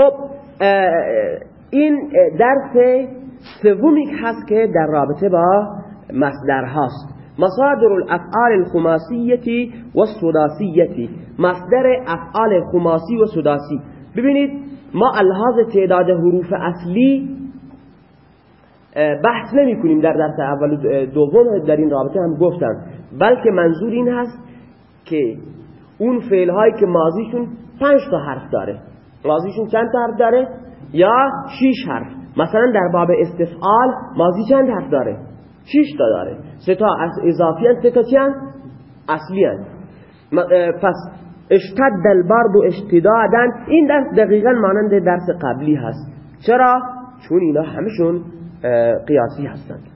خب این درس سومی هست که در رابطه با مصدر هاست مصادر الافعال الخماسیتی و السداسیتی. مصدر افعال خماسی و سداسی. ببینید ما الهاز تعداد حروف اصلی بحث نمی کنیم در درس اول دوم در این رابطه هم گفتم. بلکه منظور این هست که اون فعل هایی که ماضیشون پنج تا حرف داره. ماضیشون چند حرف داره؟ یا شیش حرف. مثلا در باب استفعال ماضی چند حرف داره؟ شیش تا داره. سه تا اضافی هست سه تا چی اصلی هست پس اشتد البرد و اشتدادن این درس دقیقا مانند درس قبلی هست. چرا؟ چون اینا همشون قیاسی هستند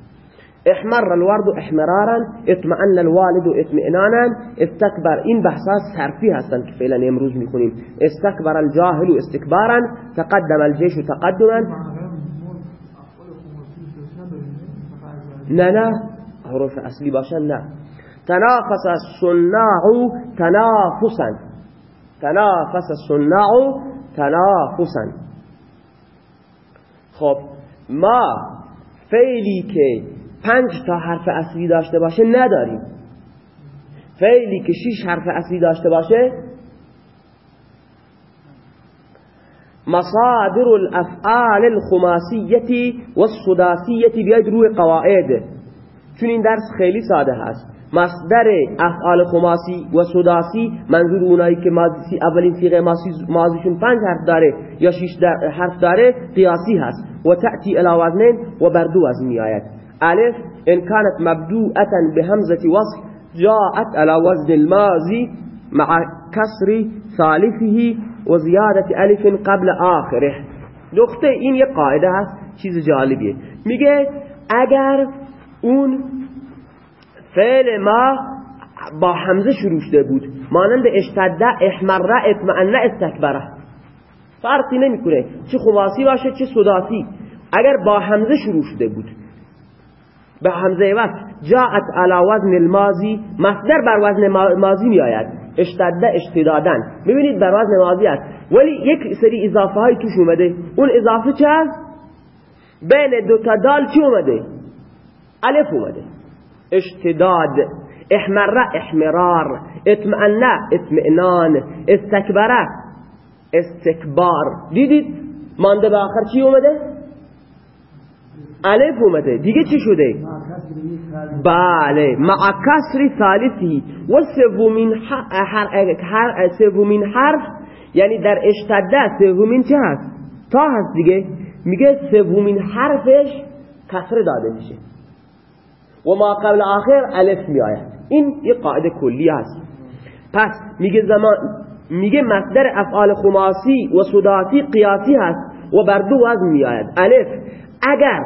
احمر الورد احمرارا اطمئن الوالد اطمئنانا. استكبر این بحثات صرفی هستند که فعلا امروز میخونیم. استكبر الجاهل استكبارا تقدم الجيش تقدما. نه نه حروف اصلی باشن نه. تنافس الصناع تنافسا. تنافس الصناع تنافسا. خب ما فعلی که پنج تا حرف اصلی داشته باشه نداریم. فعلی که شش حرف اصلی داشته باشه مصادر الافعال الخماسیتی و السداسیتی بیاید روی قواعد. چون این درس خیلی ساده هست. مصدر افعال خماسی و سداسی منظور اونایی که ماضی اولین صیغه ماضیشون پنج حرف داره یا شش حرف داره قیاسی هست. و تأتی الى وزنین و بر دو وزن میآید. الف ان كانت مبدوءة بهمزة وصل جاءت على وزن الماضي مع كسر ثالثه وزيادة الف قبل آخره. نقطه این یه قاعده هست چیز جالبیه. میگه اگر اون فعل ما با حمزه شروع شده بود مانند اشتده احمره اطمئنه استکبره فرقی نمی‌کنه. چه خماسی باشه چه صداسی اگر با حمزه شروع شده بود. به حمزه وقت جاءت على وزن الماضی مصدر بر وزن ماضی می آید اشتده اشتدادن ببینید بر وزن ماضی است. ولی یک سری اضافه های توش اومده. اون اضافه چه هست بین دو تا دال چی اومده؟ الف اومده. اشتداد. احمره احمرار. اطمئنه اطمئنان. استکبره استکبار. دیدید؟ مانده به آخر چی اومده؟ الف اومده. دیگه چی شده؟ بله. مع کسر ثالثی. و سومین حرف سومین حرف یعنی در اشتده سومین چه هست؟ تا هست دیگه. میگه سومین حرفش کسر داده میشه. و ما قبل آخر الف میآید. این یه قاعده کلی هست. پس میگه زمان میگه مصدر افعال خماسی و سداسی قیاسی هست و بر دو وزن میآید. الف اگر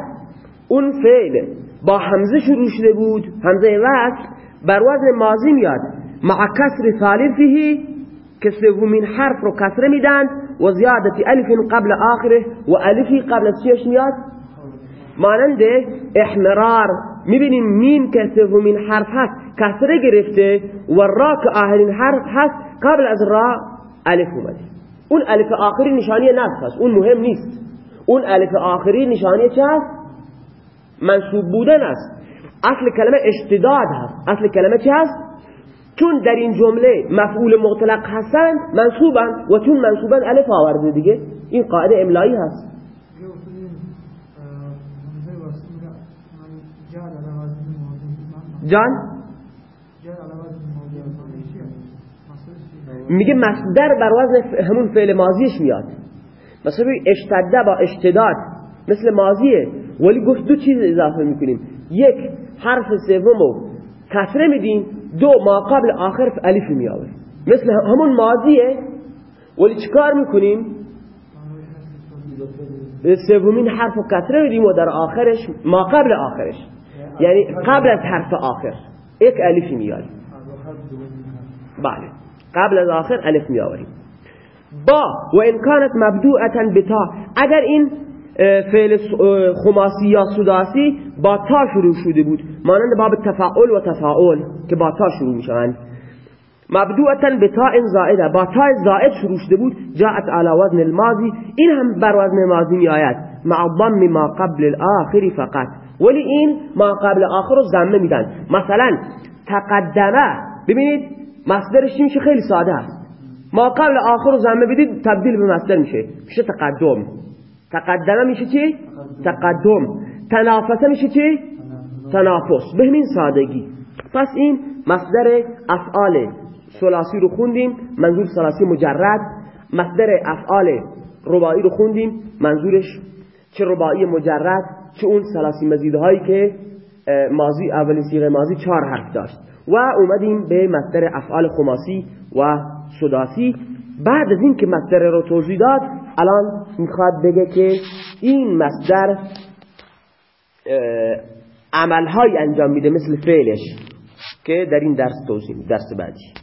اون فعل با حمزه شروع شده بود حمزه وصل بر وزن ماضی میاد. مع کسر ثالثه که سومین حرف رو کسره میدن و زیادت الف قبل آخره و الفی قبل از چیش میاد؟ مانند احمرار. می‌بینیم میم که سومین حرف هست کسره گرفته و را که آخرین حرف هست قبل از را الف اومده. اون الف آخری نشانی نصف هست اون مهم نیست. اون الف آخری نشانی چه هست؟ منصوب بودن است. اصل کلمه اشتداد هست. اصل کلمه چه هست؟ چون در این جمله مفعول مطلق هستن منصوبن و چون منصوبن الف آورده دیگه. این قاعده املایی هست. جان؟ میگه مصدر بر وزن همون فعل ماضیش میاد. مثلا اشتده با اشتداد مثل ماضیه. ولی گفت دو چیز اضافه می‌کنیم. یک حرف سومو کسره میدیم. دو ما قبل آخر الف میآوریم. مثل همون ماضیه. ولی چیکار می‌کنیم؟ سومین حرف و کسره میدیم و در آخرش ما قبل آخرش. یعنی قبل از حرف آخر. یک الف میاریم بله. قبل از آخر الف میآوریم. با و ان كانت مبدوءه بتا اگر این فعل خماسی یا سداسی با تا شروع شده بود مانند باب تفاعل و تفاعل که با تا شروع می‌شوند. مبدوعتا به تاء زائده با تاء زائد شروع شده بود جاءت على وزن الماضی. این هم بر وزن ماضی می آید مع ضم ما قبل الاخر فقط. ولی این ما قبل آخر رو ضمه میدن. مثلا تقدمه ببینید مصدرش میشه؟ خیلی ساده است. ما قبل آخر رو ضمه بدید تبدیل به مصدر میشه. میشه تقدم. تقدمه میشه چی؟ تقدم. تنافسه میشه چی؟ تنافس. به همین سادگی. پس این مصدر افعال ثلاثی رو خوندیم منظور ثلاثی مجرد. مصدر افعال رباعی رو خوندیم منظورش چه رباعی مجرد چه اون ثلاثی مزیده هایی که ماضی اولی سیغه ماضی چهار حرف داشت. و اومدیم به مصدر افعال خماسی و سداسی بعد از این که مصدر رو توضیح داد الان می‌خواد بگه که این مصدر عملهای انجام میده مثل فعلش که در این درس توضیح درس بعدی.